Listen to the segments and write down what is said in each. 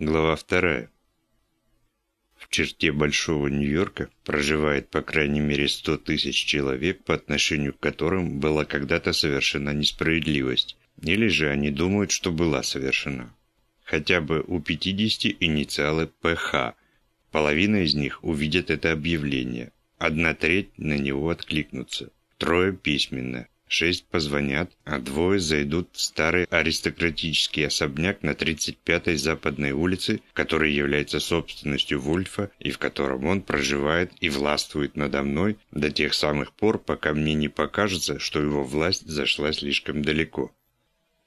Глава вторая. В черте Большого Нью-Йорка проживает по крайней мере 100 тысяч человек, по отношению к которым была когда-то совершена несправедливость, или же они думают, что была совершена. Хотя бы у 50 инициалы ПХ. Половина из них увидят это объявление, одна треть на него откликнутся, трое письменно, шесть позвонят, а двое зайдут в старый аристократический особняк на 35-й Западной улице, который является собственностью Вульфа и в котором он проживает и властвует надо мной до тех самых пор, пока мне не покажется, что его власть зашла слишком далеко.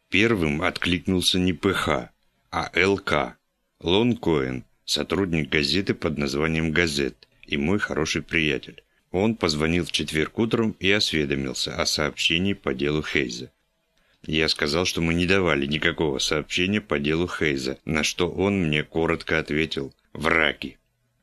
Первым откликнулся не ПХ, а ЛК. Лон Коэн, сотрудник газеты под названием «Газет» и мой хороший приятель. Он позвонил в четверг утром и осведомился о сообщении по делу Хейза. Я сказал, что мы не давали никакого сообщения по делу Хейза, на что он мне коротко ответил «Враки».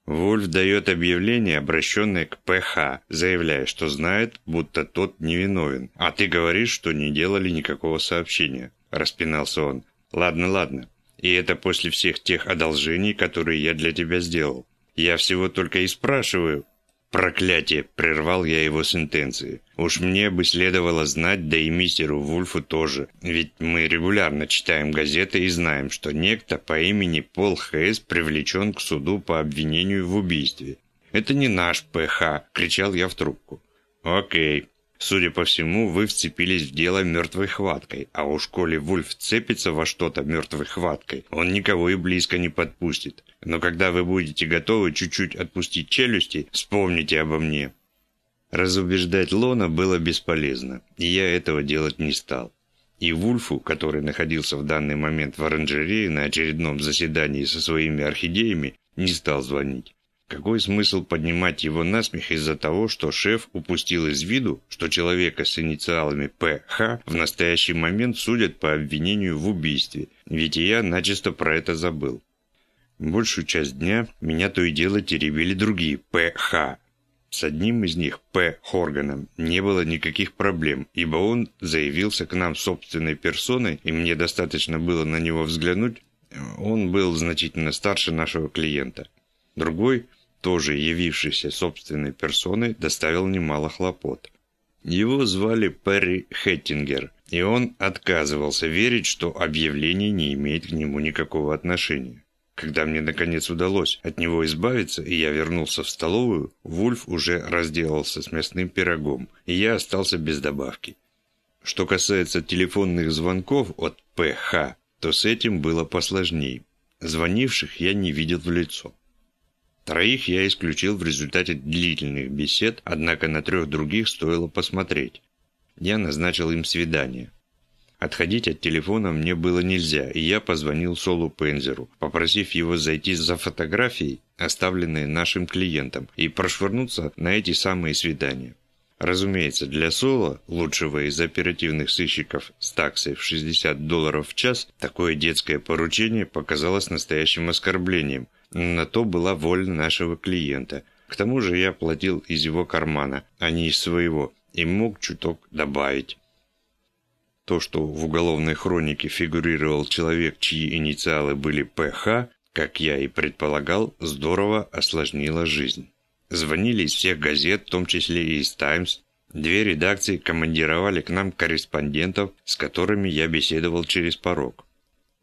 Вольф дает объявление, обращенное к ПХ, заявляя, что знает, будто тот невиновен, а ты говоришь, что не делали никакого сообщения. Распинался он. Ладно, ладно. И это после всех тех одолжений, которые я для тебя сделал. Я всего только и спрашиваю, «Проклятие!» – прервал я его сентенции. «Уж мне бы следовало знать, да и мистеру Вульфу тоже, ведь мы регулярно читаем газеты и знаем, что некто по имени Пол Хейс привлечен к суду по обвинению в убийстве. Это не наш ПХ!» – кричал я в трубку. «Окей, Судя по всему, вы вцепились в дело мертвой хваткой, а уж коли Вульф вцепится во что-то мертвой хваткой, он никого и близко не подпустит. Но когда вы будете готовы чуть-чуть отпустить челюсти, вспомните обо мне». Разубеждать Лона было бесполезно, и я этого делать не стал. И Вульфу, который находился в данный момент в оранжерее на очередном заседании со своими орхидеями, не стал звонить. Какой смысл поднимать его насмех из-за того, что шеф упустил из виду, что человека с инициалами ПХ в настоящий момент судят по обвинению в убийстве, ведь я начисто про это забыл. Большую часть дня меня то и дело теребили другие ПХ. С одним из них, П. Хорганом, не было никаких проблем, ибо он заявился к нам собственной персоной, и мне достаточно было на него взглянуть, он был значительно старше нашего клиента. Другой, тоже явившийся собственной персоной, доставил немало хлопот. Его звали Перри Хеттингер, и он отказывался верить, что объявление не имеет к нему никакого отношения. Когда мне наконец удалось от него избавиться, и я вернулся в столовую, Вульф уже разделался с мясным пирогом, и я остался без добавки. Что касается телефонных звонков от ПХ, то с этим было посложнее. Звонивших я не видел в лицо. Троих я исключил в результате длительных бесед, однако на трех других стоило посмотреть. Я назначил им свидание. Отходить от телефона мне было нельзя, и я позвонил Солу Пензеру, попросив его зайти за фотографией, оставленные нашим клиентом, и прошвырнуться на эти самые свидания. Разумеется, для Соло, лучшего из оперативных сыщиков с таксой в 60 долларов в час, такое детское поручение показалось настоящим оскорблением, на то была воля нашего клиента. К тому же я платил из его кармана, а не из своего, и мог чуток добавить. То, что в уголовной хронике фигурировал человек, чьи инициалы были ПХ, как я и предполагал, здорово осложнило жизнь. Звонили из всех газет, в том числе и из «Таймс». Две редакции командировали к нам корреспондентов, с которыми я беседовал через порог.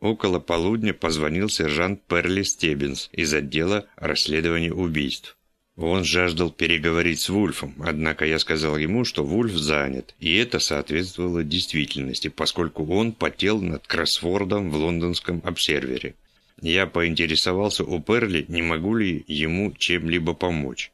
Около полудня позвонил сержант Перли Стеббинс из отдела расследования убийств. Он жаждал переговорить с Вульфом, однако я сказал ему, что Вульф занят, и это соответствовало действительности, поскольку он потел над кроссвордом в лондонском обсервере. Я поинтересовался у Перли, не могу ли ему чем-либо помочь.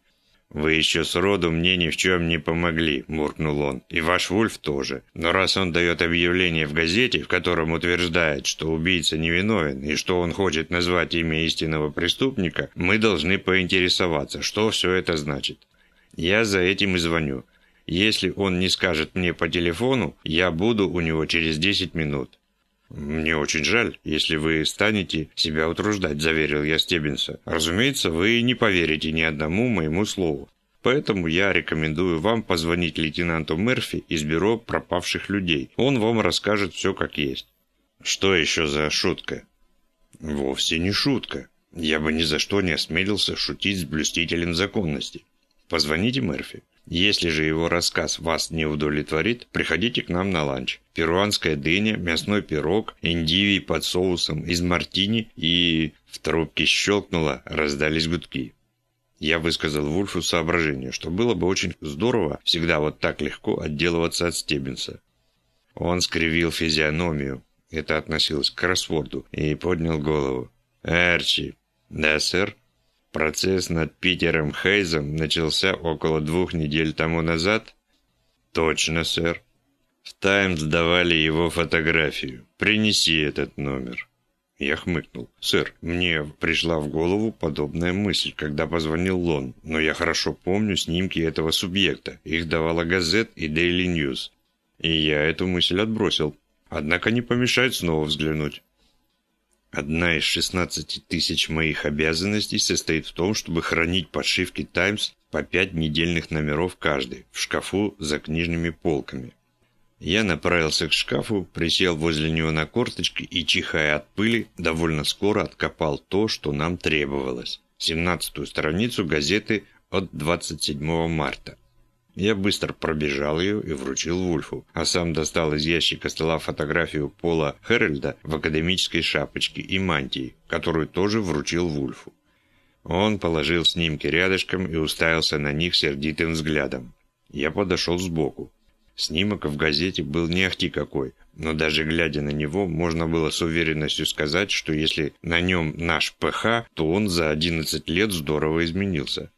«Вы еще сроду мне ни в чем не помогли», – буркнул он. «И ваш Вульф тоже. Но раз он дает объявление в газете, в котором утверждает, что убийца невиновен и что он хочет назвать имя истинного преступника, мы должны поинтересоваться, что все это значит. Я за этим и звоню. Если он не скажет мне по телефону, я буду у него через 10 минут». «Мне очень жаль, если вы станете себя утруждать», – заверил я Стеббинса. «Разумеется, вы не поверите ни одному моему слову. Поэтому я рекомендую вам позвонить лейтенанту Мерфи из бюро пропавших людей. Он вам расскажет все как есть». «Что еще за шутка?» Вовсе не шутка. Я бы ни за что не осмелился шутить с блюстителем законности. Позвоните Мерфи. Если же его рассказ вас не удовлетворит, приходите к нам на ланч. Перуанская дыня, мясной пирог, индивий под соусом из мартини и... В трубке щелкнуло, раздались гудки. Я высказал Вульфу соображение, что было бы очень здорово всегда вот так легко отделываться от Стеббинса. Он скривил физиономию, это относилось к кроссворду, и поднял голову. «Эрчи». «Да, сэр?» Процесс над Питером Хейзом начался около двух недель тому назад? Точно, сэр. В «Таймс» давали его фотографию. Принеси этот номер. Я хмыкнул. «Сэр, мне пришла в голову подобная мысль, когда позвонил Лон, но я хорошо помню снимки этого субъекта. Их давала газет и Daily News. И я эту мысль отбросил. Однако не помешает снова взглянуть. Одна из 16 тысяч моих обязанностей состоит в том, чтобы хранить подшивки «Таймс» по пять недельных номеров каждый, в шкафу за книжными полками. Я направился к шкафу, присел возле него на корточки и, чихая от пыли, довольно скоро откопал то, что нам требовалось. 17-ю страницу газеты от 27 марта. Я быстро пробежал ее и вручил Вульфу, а сам достал из ящика стола фотографию Пола Хэрольда в академической шапочке и мантии, которую тоже вручил Вульфу. Он положил снимки рядышком и уставился на них сердитым взглядом. Я подошел сбоку. Снимок в газете был не ахти какой, но даже глядя на него, можно было с уверенностью сказать, что если на нем наш ПХ, то он за 11 лет здорово изменился.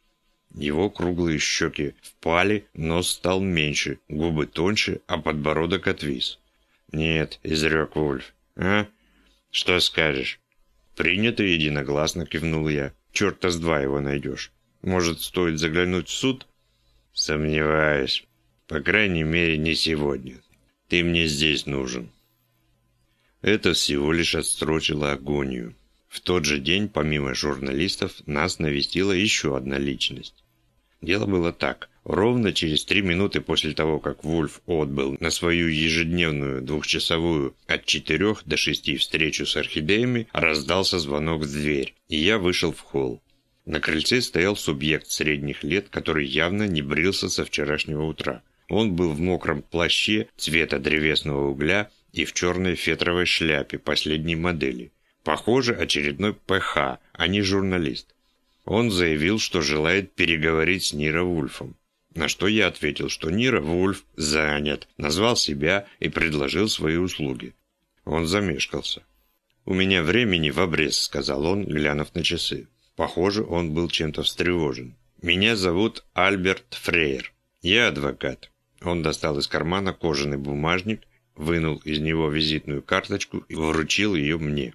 Его круглые щеки впали, нос стал меньше, губы тоньше, а подбородок отвис. «Нет», — изрек Вульф. «А? Что скажешь?» «Принято единогласно», — кивнул я. «Черта с два его найдешь. Может, стоит заглянуть в суд?» «Сомневаюсь. По крайней мере, не сегодня. Ты мне здесь нужен». Это всего лишь отстрочило агонию. В тот же день, помимо журналистов, нас навестила еще одна личность. Дело было так. Ровно через три минуты после того, как Вульф отбыл на свою ежедневную двухчасовую от четырех до шести встречу с орхидеями, раздался звонок в дверь, и я вышел в холл. На крыльце стоял субъект средних лет, который явно не брился со вчерашнего утра. Он был в мокром плаще цвета древесного угля и в черной фетровой шляпе последней модели. Похоже, очередной ПХ, а не журналист. Он заявил, что желает переговорить с Ниро Вульфом. На что я ответил, что Нира Вульф занят, назвал себя и предложил свои услуги. Он замешкался. «У меня времени в обрез», — сказал он, глянув на часы. Похоже, он был чем-то встревожен. «Меня зовут Альберт Фрейер. Я адвокат». Он достал из кармана кожаный бумажник, вынул из него визитную карточку и вручил ее мне.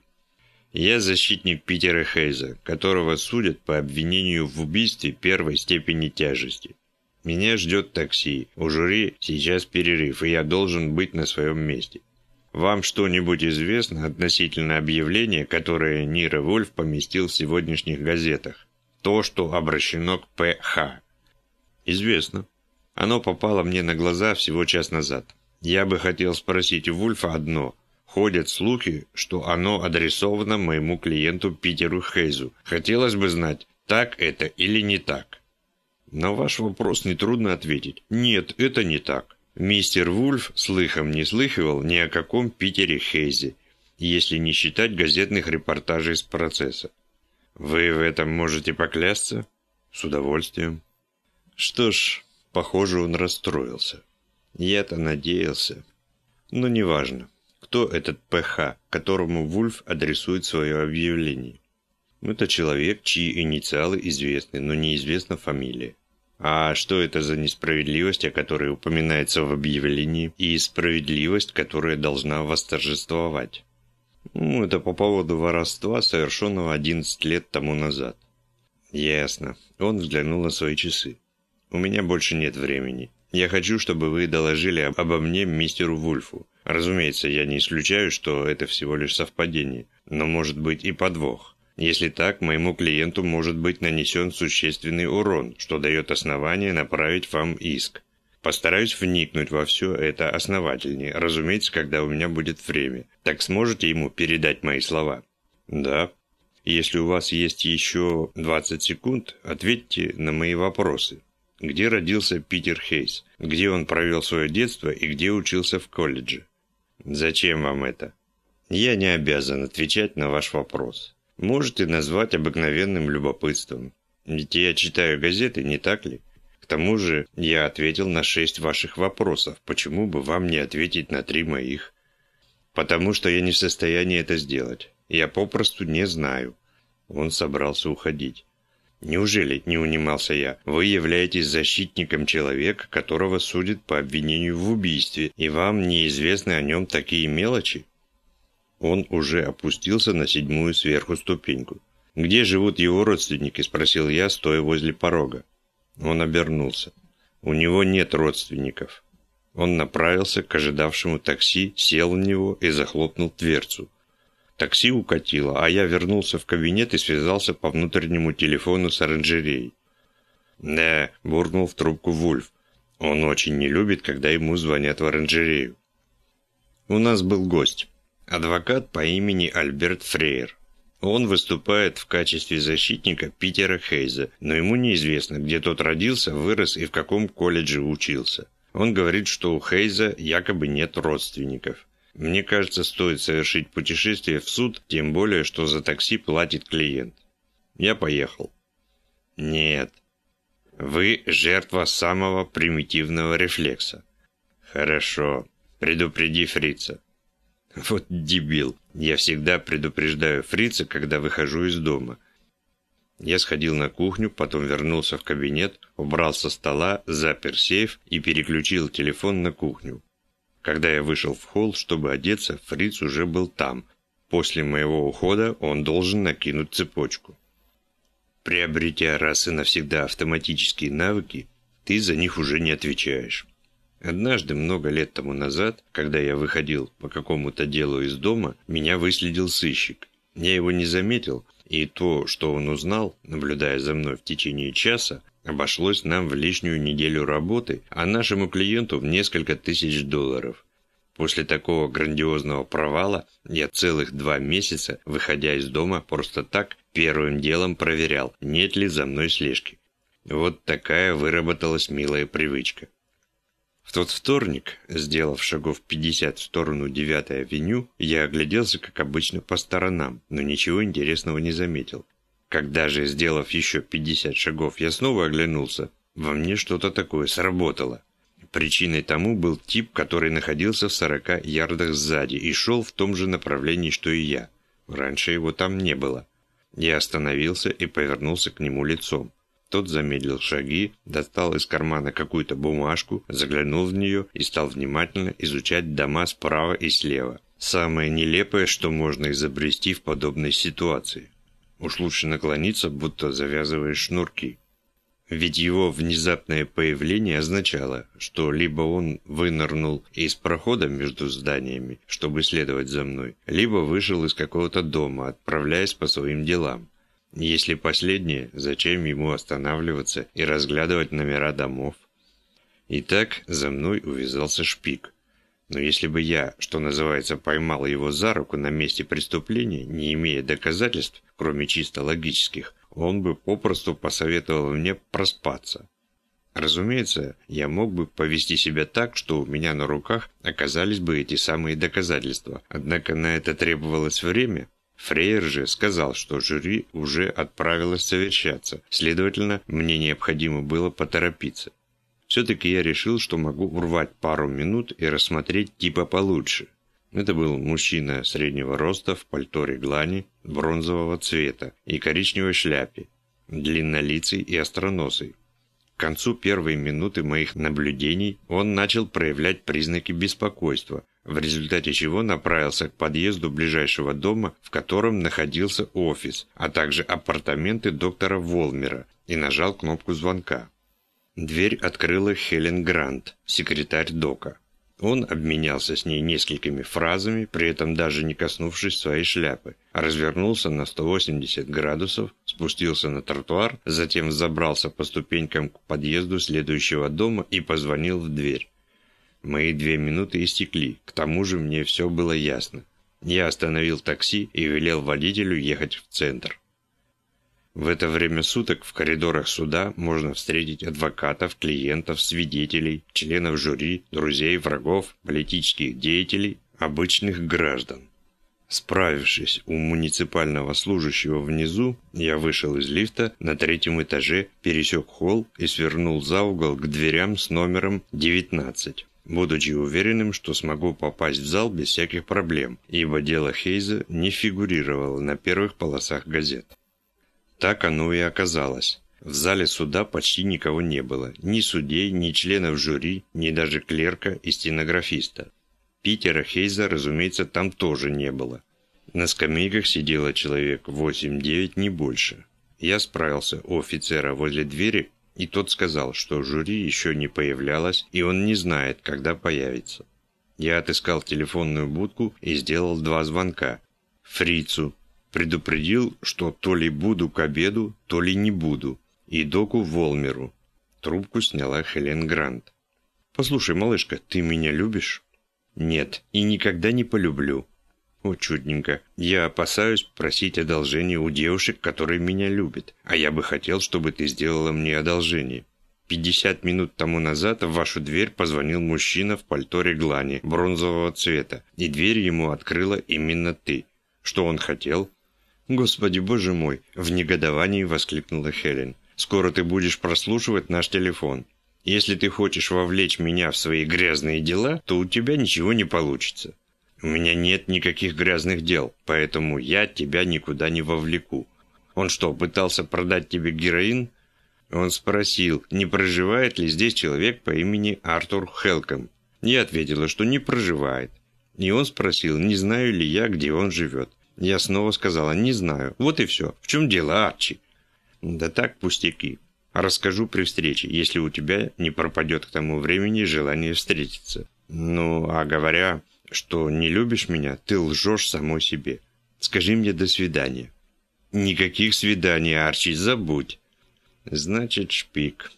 Я защитник Питера Хейза, которого судят по обвинению в убийстве первой степени тяжести. Меня ждет такси. У жюри сейчас перерыв, и я должен быть на своем месте. Вам что-нибудь известно относительно объявления, которое Нира Вольф поместил в сегодняшних газетах? То, что обращено к ПХ. Известно. Оно попало мне на глаза всего час назад. Я бы хотел спросить у Вульфа одно – Ходят слухи, что оно адресовано моему клиенту Питеру Хейзу. Хотелось бы знать, так это или не так. На ваш вопрос нетрудно ответить. Нет, это не так. Мистер Вульф слыхом не слыхивал ни о каком Питере Хейзе, если не считать газетных репортажей с процесса. Вы в этом можете поклясться? С удовольствием. Что ж, похоже, он расстроился. Я-то надеялся. Но неважно кто этот ПХ, которому Вульф адресует свое объявление. Это человек, чьи инициалы известны, но неизвестна фамилия. А что это за несправедливость, о которой упоминается в объявлении, и справедливость, которая должна восторжествовать? Ну, это по поводу воровства, совершенного 11 лет тому назад. Ясно. Он взглянул на свои часы. У меня больше нет времени. Я хочу, чтобы вы доложили обо мне мистеру Вульфу. Разумеется, я не исключаю, что это всего лишь совпадение, но может быть и подвох. Если так, моему клиенту может быть нанесен существенный урон, что дает основание направить вам иск. Постараюсь вникнуть во все это основательнее, разумеется, когда у меня будет время. Так сможете ему передать мои слова? Да. Если у вас есть еще 20 секунд, ответьте на мои вопросы. Где родился Питер Хейс? Где он провел свое детство и где учился в колледже? Зачем вам это? Я не обязан отвечать на ваш вопрос. Можете назвать обыкновенным любопытством. Ведь я читаю газеты, не так ли? К тому же я ответил на шесть ваших вопросов. Почему бы вам не ответить на три моих? Потому что я не в состоянии это сделать. Я попросту не знаю. Он собрался уходить. Неужели, не унимался я, вы являетесь защитником человека, которого судят по обвинению в убийстве, и вам неизвестны о нем такие мелочи? Он уже опустился на седьмую сверху ступеньку. «Где живут его родственники?» – спросил я, стоя возле порога. Он обернулся. У него нет родственников. Он направился к ожидавшему такси, сел в него и захлопнул дверцу. Такси укатило, а я вернулся в кабинет и связался по внутреннему телефону с оранжереей. «Да», – буркнул в трубку Вульф. «Он очень не любит, когда ему звонят в оранжерею». У нас был гость. Адвокат по имени Альберт Фрейер. Он выступает в качестве защитника Питера Хейза, но ему неизвестно, где тот родился, вырос и в каком колледже учился. Он говорит, что у Хейза якобы нет родственников. Мне кажется, стоит совершить путешествие в суд, тем более, что за такси платит клиент. Я поехал. Нет. Вы жертва самого примитивного рефлекса. Хорошо. Предупреди фрица. Вот дебил. Я всегда предупреждаю фрица, когда выхожу из дома. Я сходил на кухню, потом вернулся в кабинет, убрал со стола, запер сейф и переключил телефон на кухню. Когда я вышел в холл, чтобы одеться, фриц уже был там. После моего ухода он должен накинуть цепочку. Приобретя раз и навсегда автоматические навыки, ты за них уже не отвечаешь. Однажды, много лет тому назад, когда я выходил по какому-то делу из дома, меня выследил сыщик. Я его не заметил, и то, что он узнал, наблюдая за мной в течение часа, обошлось нам в лишнюю неделю работы, а нашему клиенту в несколько тысяч долларов. После такого грандиозного провала я целых два месяца, выходя из дома, просто так первым делом проверял, нет ли за мной слежки. Вот такая выработалась милая привычка. В тот вторник, сделав шагов 50 в сторону 9-й авеню, я огляделся, как обычно, по сторонам, но ничего интересного не заметил. Когда же, сделав еще 50 шагов, я снова оглянулся, во мне что-то такое сработало. Причиной тому был тип, который находился в 40 ярдах сзади и шел в том же направлении, что и я. Раньше его там не было. Я остановился и повернулся к нему лицом. Тот замедлил шаги, достал из кармана какую-то бумажку, заглянул в нее и стал внимательно изучать дома справа и слева. Самое нелепое, что можно изобрести в подобной ситуации. Уж лучше наклониться, будто завязываешь шнурки. Ведь его внезапное появление означало, что либо он вынырнул из прохода между зданиями, чтобы следовать за мной, либо вышел из какого-то дома, отправляясь по своим делам. Если последнее, зачем ему останавливаться и разглядывать номера домов? Итак, за мной увязался шпик. Но если бы я, что называется, поймал его за руку на месте преступления, не имея доказательств, кроме чисто логических, он бы попросту посоветовал мне проспаться. Разумеется, я мог бы повести себя так, что у меня на руках оказались бы эти самые доказательства, однако на это требовалось время, Фрейер же сказал, что жюри уже отправилось совещаться, следовательно, мне необходимо было поторопиться. Все-таки я решил, что могу урвать пару минут и рассмотреть типа получше. Это был мужчина среднего роста в пальто реглани бронзового цвета и коричневой шляпе, длиннолицый и остроносый. К концу первой минуты моих наблюдений он начал проявлять признаки беспокойства, в результате чего направился к подъезду ближайшего дома, в котором находился офис, а также апартаменты доктора Волмера, и нажал кнопку звонка. Дверь открыла Хелен Грант, секретарь Дока. Он обменялся с ней несколькими фразами, при этом даже не коснувшись своей шляпы, развернулся на 180 градусов, спустился на тротуар, затем забрался по ступенькам к подъезду следующего дома и позвонил в дверь. Мои две минуты истекли, к тому же мне все было ясно. Я остановил такси и велел водителю ехать в центр. В это время суток в коридорах суда можно встретить адвокатов, клиентов, свидетелей, членов жюри, друзей, врагов, политических деятелей, обычных граждан. Справившись у муниципального служащего внизу, я вышел из лифта на третьем этаже, пересек холл и свернул за угол к дверям с номером 19, будучи уверенным, что смогу попасть в зал без всяких проблем, ибо дело Хейза не фигурировало на первых полосах газет. Так оно и оказалось. В зале суда почти никого не было. Ни судей, ни членов жюри, ни даже клерка и стенографиста. Питера Хейза, разумеется, там тоже не было. На скамейках сидело человек 8-9, не больше. Я справился у офицера возле двери, и тот сказал, что жюри еще не появлялось, и он не знает, когда появится. Я отыскал телефонную будку и сделал два звонка. Фрицу, Предупредил, что то ли буду к обеду, то ли не буду. И доку Волмеру. Трубку сняла Хелен Грант. «Послушай, малышка, ты меня любишь?» «Нет, и никогда не полюблю». «О, чудненько. Я опасаюсь просить одолжение у девушек, которые меня любят. А я бы хотел, чтобы ты сделала мне одолжение». Пятьдесят минут тому назад в вашу дверь позвонил мужчина в пальто реглане бронзового цвета, и дверь ему открыла именно ты. Что он хотел? «Господи, боже мой!» – в негодовании воскликнула Хелен. «Скоро ты будешь прослушивать наш телефон. Если ты хочешь вовлечь меня в свои грязные дела, то у тебя ничего не получится. У меня нет никаких грязных дел, поэтому я тебя никуда не вовлеку. Он что, пытался продать тебе героин?» Он спросил, не проживает ли здесь человек по имени Артур Хелком. Я ответила, что не проживает. И он спросил, не знаю ли я, где он живет. Я снова сказала, не знаю. Вот и все. В чем дело, Арчи? Да так, пустяки. Расскажу при встрече, если у тебя не пропадет к тому времени желание встретиться. Ну, а говоря, что не любишь меня, ты лжешь самой себе. Скажи мне до свидания. Никаких свиданий, Арчи, забудь. Значит, шпик.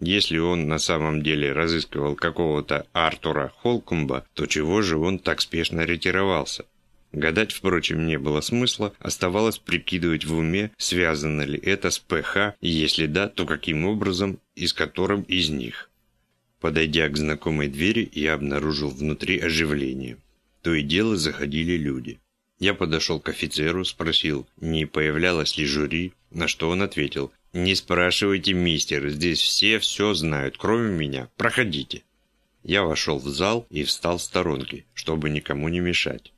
Если он на самом деле разыскивал какого-то Артура Холкумба, то чего же он так спешно ретировался? Гадать, впрочем, не было смысла, оставалось прикидывать в уме, связано ли это с ПХ, и если да, то каким образом и с которым из них. Подойдя к знакомой двери, я обнаружил внутри оживление. То и дело заходили люди. Я подошел к офицеру, спросил, не появлялось ли жюри, на что он ответил, «Не спрашивайте, мистер, здесь все все знают, кроме меня. Проходите». Я вошел в зал и встал в сторонке, чтобы никому не мешать.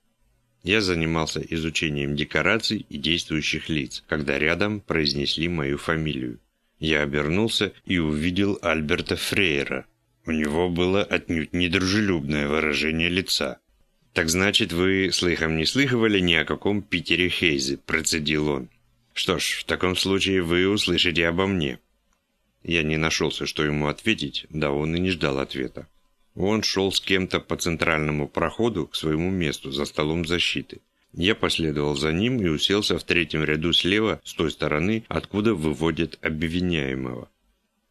Я занимался изучением декораций и действующих лиц, когда рядом произнесли мою фамилию. Я обернулся и увидел Альберта Фрейера. У него было отнюдь недружелюбное выражение лица. «Так значит, вы слыхом не слыхивали ни о каком Питере Хейзе?» – процедил он. «Что ж, в таком случае вы услышите обо мне». Я не нашелся, что ему ответить, да он и не ждал ответа. Он шел с кем-то по центральному проходу к своему месту за столом защиты. Я последовал за ним и уселся в третьем ряду слева, с той стороны, откуда выводят обвиняемого.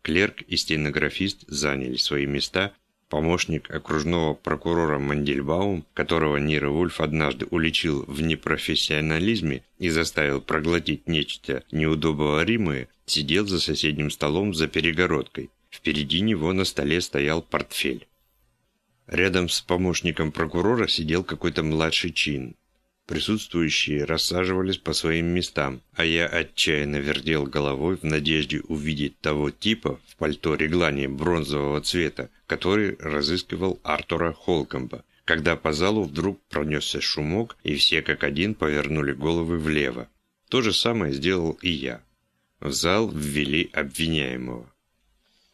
Клерк и стенографист заняли свои места. Помощник окружного прокурора Мандельбаум, которого Нира Вульф однажды уличил в непрофессионализме и заставил проглотить нечто неудобоваримое, сидел за соседним столом за перегородкой. Впереди него на столе стоял портфель. Рядом с помощником прокурора сидел какой-то младший чин. Присутствующие рассаживались по своим местам, а я отчаянно вертел головой в надежде увидеть того типа в пальто реглане бронзового цвета, который разыскивал Артура Холкомба, когда по залу вдруг пронесся шумок, и все как один повернули головы влево. То же самое сделал и я. В зал ввели обвиняемого.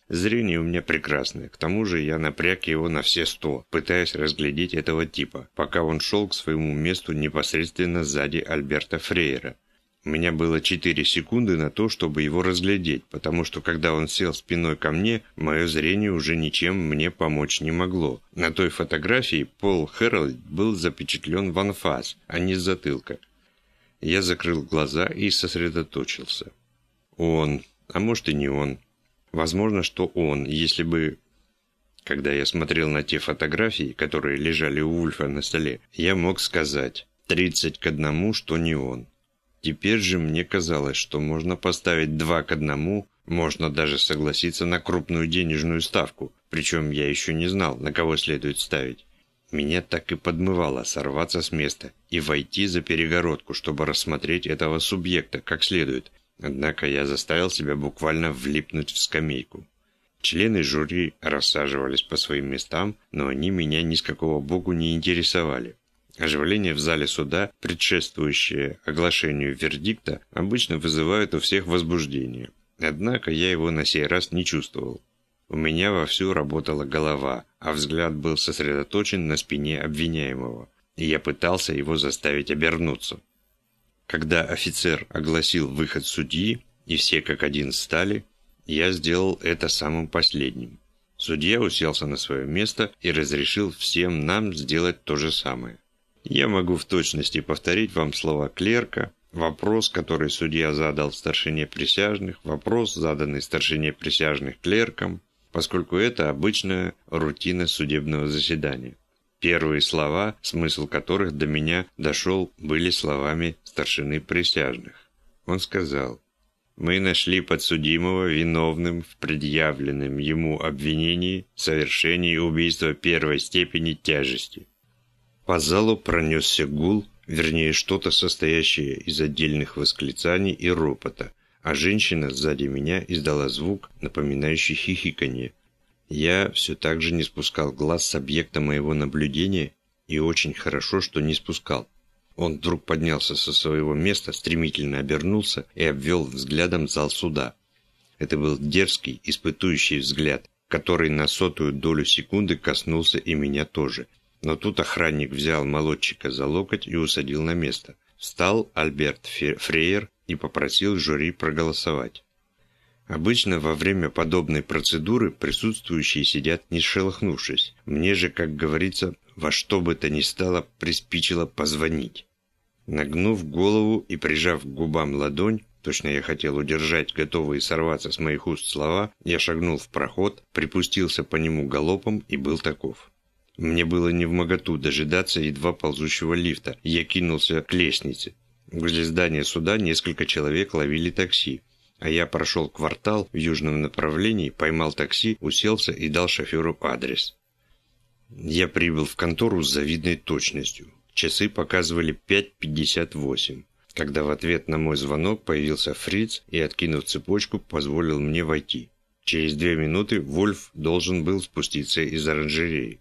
Зрение у меня прекрасное, к тому же я напряг его на все сто, пытаясь разглядеть этого типа, пока он шел к своему месту непосредственно сзади Альберта Фрейера. У меня было четыре секунды на то, чтобы его разглядеть, потому что когда он сел спиной ко мне, мое зрение уже ничем мне помочь не могло. На той фотографии Пол Хэролд был запечатлен в анфас, а не с затылка. Я закрыл глаза и сосредоточился. Он, а может и не он, Возможно, что он, если бы... Когда я смотрел на те фотографии, которые лежали у Вульфа на столе, я мог сказать 30 к одному, что не он. Теперь же мне казалось, что можно поставить 2 к одному, можно даже согласиться на крупную денежную ставку, причем я еще не знал, на кого следует ставить. Меня так и подмывало сорваться с места и войти за перегородку, чтобы рассмотреть этого субъекта как следует. Однако я заставил себя буквально влипнуть в скамейку. Члены жюри рассаживались по своим местам, но они меня ни с какого богу не интересовали. Оживление в зале суда, предшествующее оглашению вердикта, обычно вызывает у всех возбуждение. Однако я его на сей раз не чувствовал. У меня вовсю работала голова, а взгляд был сосредоточен на спине обвиняемого, и я пытался его заставить обернуться. Когда офицер огласил выход судьи, и все как один стали, я сделал это самым последним. Судья уселся на свое место и разрешил всем нам сделать то же самое. Я могу в точности повторить вам слова клерка, вопрос, который судья задал старшине присяжных, вопрос, заданный старшине присяжных клеркам, поскольку это обычная рутина судебного заседания. Первые слова, смысл которых до меня дошел, были словами старшины присяжных. Он сказал, «Мы нашли подсудимого виновным в предъявленном ему обвинении в совершении убийства первой степени тяжести». По залу пронесся гул, вернее что-то состоящее из отдельных восклицаний и ропота – а женщина сзади меня издала звук, напоминающий хихиканье. Я все так же не спускал глаз с объекта моего наблюдения, и очень хорошо, что не спускал. Он вдруг поднялся со своего места, стремительно обернулся и обвел взглядом зал суда. Это был дерзкий, испытующий взгляд, который на сотую долю секунды коснулся и меня тоже. Но тут охранник взял молодчика за локоть и усадил на место. Встал Альберт Фрейер и попросил жюри проголосовать. Обычно во время подобной процедуры присутствующие сидят не шелохнувшись. Мне же, как говорится, во что бы то ни стало приспичило позвонить. Нагнув голову и прижав к губам ладонь, точно я хотел удержать готовые сорваться с моих уст слова, я шагнул в проход, припустился по нему галопом и был таков. Мне было не в моготу дожидаться едва ползущего лифта, я кинулся к лестнице. Возле здания суда несколько человек ловили такси, а я прошел квартал в южном направлении, поймал такси, уселся и дал шоферу адрес. Я прибыл в контору с завидной точностью. Часы показывали 5.58, когда в ответ на мой звонок появился Фриц и, откинув цепочку, позволил мне войти. Через две минуты Вольф должен был спуститься из оранжереи.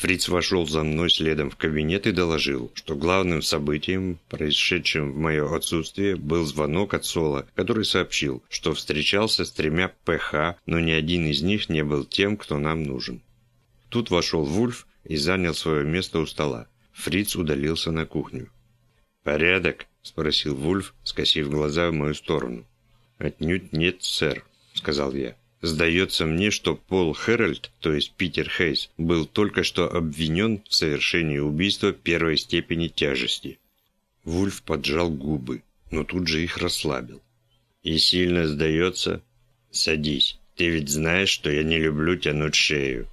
Фриц вошел за мной следом в кабинет и доложил, что главным событием, происшедшим в мое отсутствие, был звонок от Сола, который сообщил, что встречался с тремя ПХ, но ни один из них не был тем, кто нам нужен. Тут вошел Вульф и занял свое место у стола. Фриц удалился на кухню. «Порядок?» – спросил Вульф, скосив глаза в мою сторону. «Отнюдь нет, сэр», – сказал я. Сдается мне, что Пол Хэрольд, то есть Питер Хейс, был только что обвинен в совершении убийства первой степени тяжести. Вульф поджал губы, но тут же их расслабил. «И сильно сдается?» «Садись. Ты ведь знаешь, что я не люблю тянуть шею».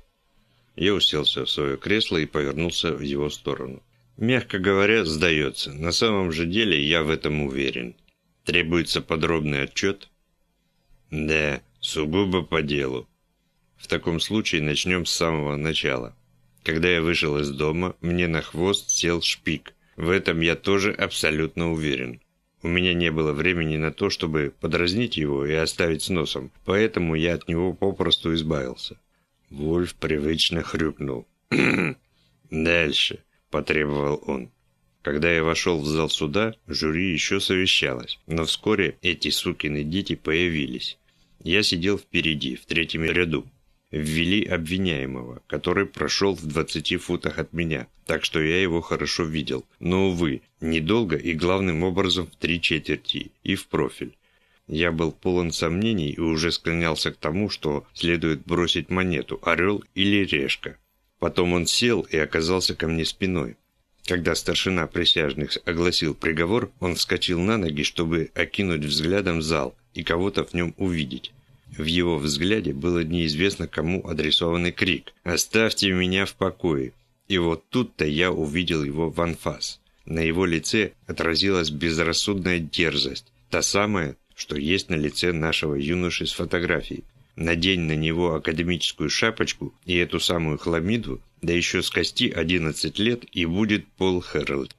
Я уселся в свое кресло и повернулся в его сторону. Мягко говоря, сдается. На самом же деле я в этом уверен. Требуется подробный отчет? Да, Сугубо по делу. В таком случае начнем с самого начала. Когда я вышел из дома, мне на хвост сел шпик. В этом я тоже абсолютно уверен. У меня не было времени на то, чтобы подразнить его и оставить с носом, поэтому я от него попросту избавился. Вольф привычно хрюкнул. «Дальше», – потребовал он. Когда я вошел в зал суда, жюри еще совещалось, но вскоре эти сукины дети появились. Я сидел впереди, в третьем ряду. Ввели обвиняемого, который прошел в 20 футах от меня, так что я его хорошо видел. Но, увы, недолго и главным образом в три четверти и в профиль. Я был полон сомнений и уже склонялся к тому, что следует бросить монету, орел или решка. Потом он сел и оказался ко мне спиной. Когда старшина присяжных огласил приговор, он вскочил на ноги, чтобы окинуть взглядом зал и кого-то в нем увидеть. В его взгляде было неизвестно кому адресованный крик «Оставьте меня в покое!» И вот тут-то я увидел его в анфас. На его лице отразилась безрассудная дерзость, та самая, что есть на лице нашего юноши с фотографией. Надень на него академическую шапочку и эту самую хламиду, да еще с кости 11 лет, и будет Пол Хэролд.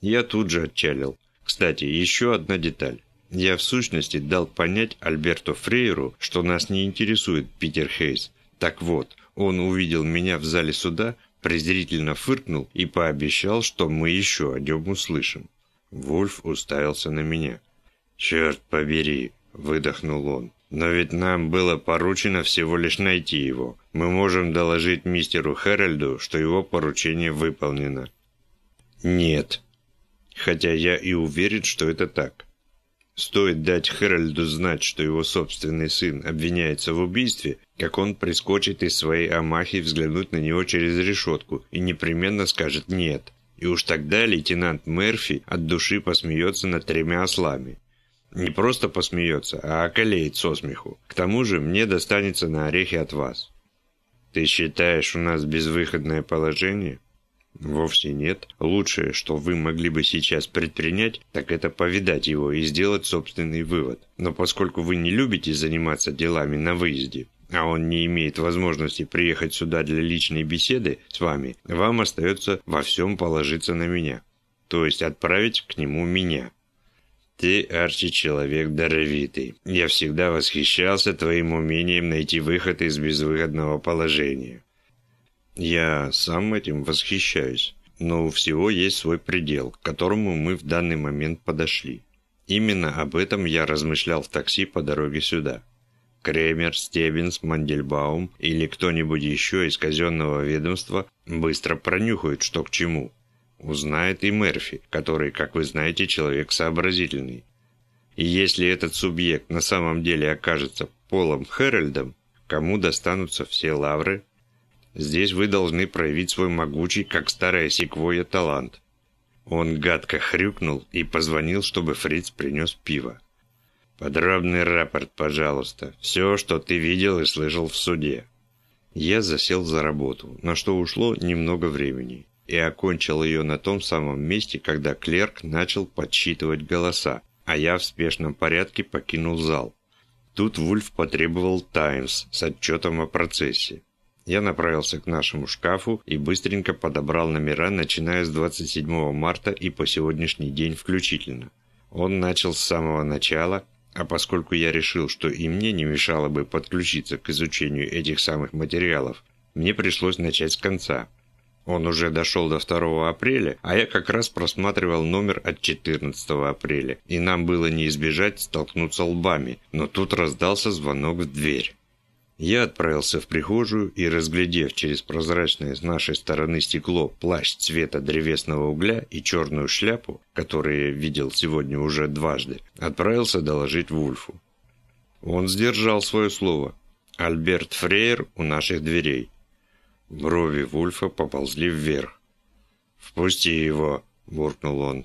Я тут же отчалил. Кстати, еще одна деталь. Я в сущности дал понять Альберту Фрейеру, что нас не интересует Питер Хейс. Так вот, он увидел меня в зале суда, презрительно фыркнул и пообещал, что мы еще о нем услышим. Вульф уставился на меня. «Черт побери!» – выдохнул он. «Но ведь нам было поручено всего лишь найти его. Мы можем доложить мистеру Хэральду, что его поручение выполнено». «Нет», хотя я и уверен, что это так. Стоит дать Хэральду знать, что его собственный сын обвиняется в убийстве, как он прискочит из своей амахи взглянуть на него через решетку и непременно скажет «нет». И уж тогда лейтенант Мерфи от души посмеется над тремя ослами. Не просто посмеется, а околеет со смеху. К тому же мне достанется на орехи от вас. Ты считаешь, у нас безвыходное положение? Вовсе нет. Лучшее, что вы могли бы сейчас предпринять, так это повидать его и сделать собственный вывод. Но поскольку вы не любите заниматься делами на выезде, а он не имеет возможности приехать сюда для личной беседы с вами, вам остается во всем положиться на меня. То есть отправить к нему меня. Ты, Арчи, человек даровитый. Я всегда восхищался твоим умением найти выход из безвыходного положения. Я сам этим восхищаюсь, но у всего есть свой предел, к которому мы в данный момент подошли. Именно об этом я размышлял в такси по дороге сюда. Кремер, Стеббинс, Мандельбаум или кто-нибудь еще из казенного ведомства быстро пронюхают, что к чему. Узнает и Мерфи, который, как вы знаете, человек сообразительный. И если этот субъект на самом деле окажется Полом Хэрольдом, кому достанутся все лавры? Здесь вы должны проявить свой могучий, как старая секвойя, талант». Он гадко хрюкнул и позвонил, чтобы Фриц принес пиво. «Подробный рапорт, пожалуйста. Все, что ты видел и слышал в суде». Я засел за работу, на что ушло немного времени, и окончил ее на том самом месте, когда клерк начал подсчитывать голоса, а я в спешном порядке покинул зал. Тут Вульф потребовал «Таймс» с отчетом о процессе. Я направился к нашему шкафу и быстренько подобрал номера, начиная с 27 марта и по сегодняшний день включительно. Он начал с самого начала, а поскольку я решил, что и мне не мешало бы подключиться к изучению этих самых материалов, мне пришлось начать с конца. Он уже дошел до 2 апреля, а я как раз просматривал номер от 14 апреля, и нам было не избежать столкнуться лбами, но тут раздался звонок в дверь. Я отправился в прихожую и, разглядев через прозрачное с нашей стороны стекло плащ цвета древесного угля и черную шляпу, которую я видел сегодня уже дважды, отправился доложить Вульфу. Он сдержал свое слово. Альберт Фрейер у наших дверей. Брови Вульфа поползли вверх. «Впусти его», – буркнул он.